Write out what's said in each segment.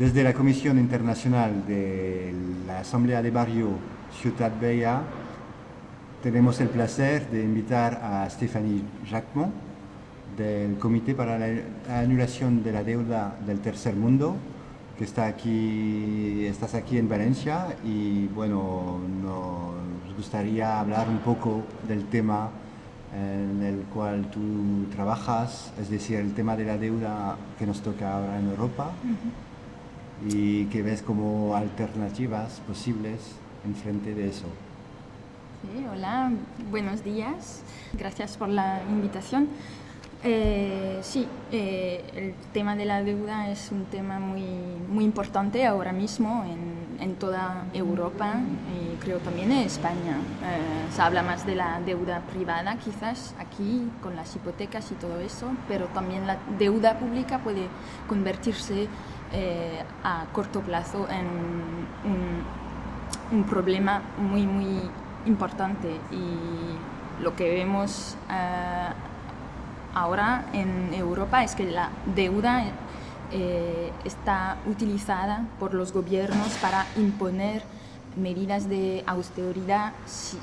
Desde la Comisión Internacional de la Asamblea de Barrio Ciudad Bella tenemos el placer de invitar a Stéphanie Jacquemont del Comité para la Anulación de la Deuda del Tercer Mundo, que está aquí, estás aquí en Valencia y bueno, nos gustaría hablar un poco del tema en el cual tú trabajas, es decir, el tema de la deuda que nos toca ahora en Europa y que ves como alternativas posibles en frente de eso. Sí, hola, buenos días, gracias por la invitación. Eh, sí, eh, el tema de la deuda es un tema muy, muy importante ahora mismo en, en toda Europa y creo también en España. Eh, se habla más de la deuda privada quizás aquí con las hipotecas y todo eso, pero también la deuda pública puede convertirse a corto plazo en un, un, problema muy, muy importante y lo que vemos ahora en Europa es que la deuda eh, está utilizada por los gobiernos para imponer medidas de austeridad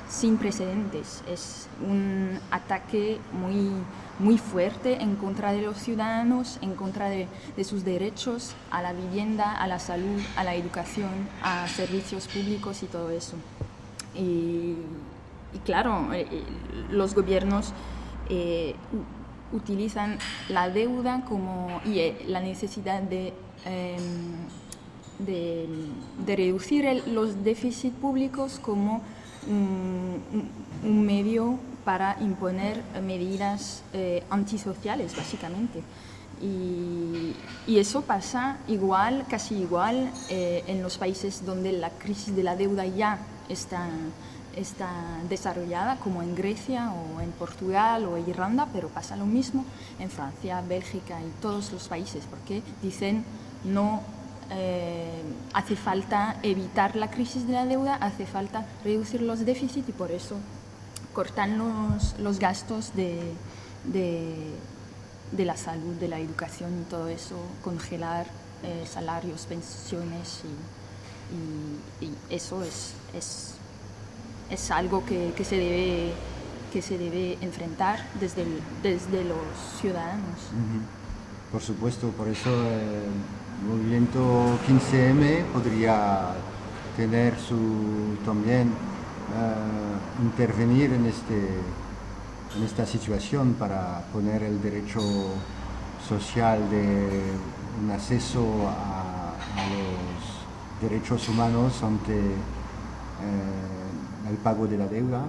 sin precedentes. Es un ataque muy, muy fuerte en contra de los ciudadanos, en contra de, sus derechos a la vivienda, a la salud, a la educación, a servicios públicos y todo eso. Y, claro, eh, eh, los gobiernos utilizan la deuda como, y eh, la necesidad de, em, de, reducir los déficits públicos como un, medio para imponer medidas eh, antisociales, básicamente. Y, y, eso pasa igual, casi igual, eh, en los países donde la crisis de la deuda ya está está desarrollada como en Grecia o en Portugal o Irlanda, pero pasa lo mismo en Francia, Bélgica y todos los países, porque dicen no eh, hace falta evitar la crisis de la deuda, hace falta reducir los déficits y por eso cortan los, los gastos de, de, la salud, de la educación y todo eso, congelar eh, salarios, pensiones y, eso es, es es algo que, que, se debe, que se debe enfrentar desde, desde los ciudadanos. Por supuesto, por eso el movimiento 15M podría tener su también uh, intervenir en, este, en esta situación para poner el derecho social de un acceso a los derechos humanos ante eh, el pago de la deuda.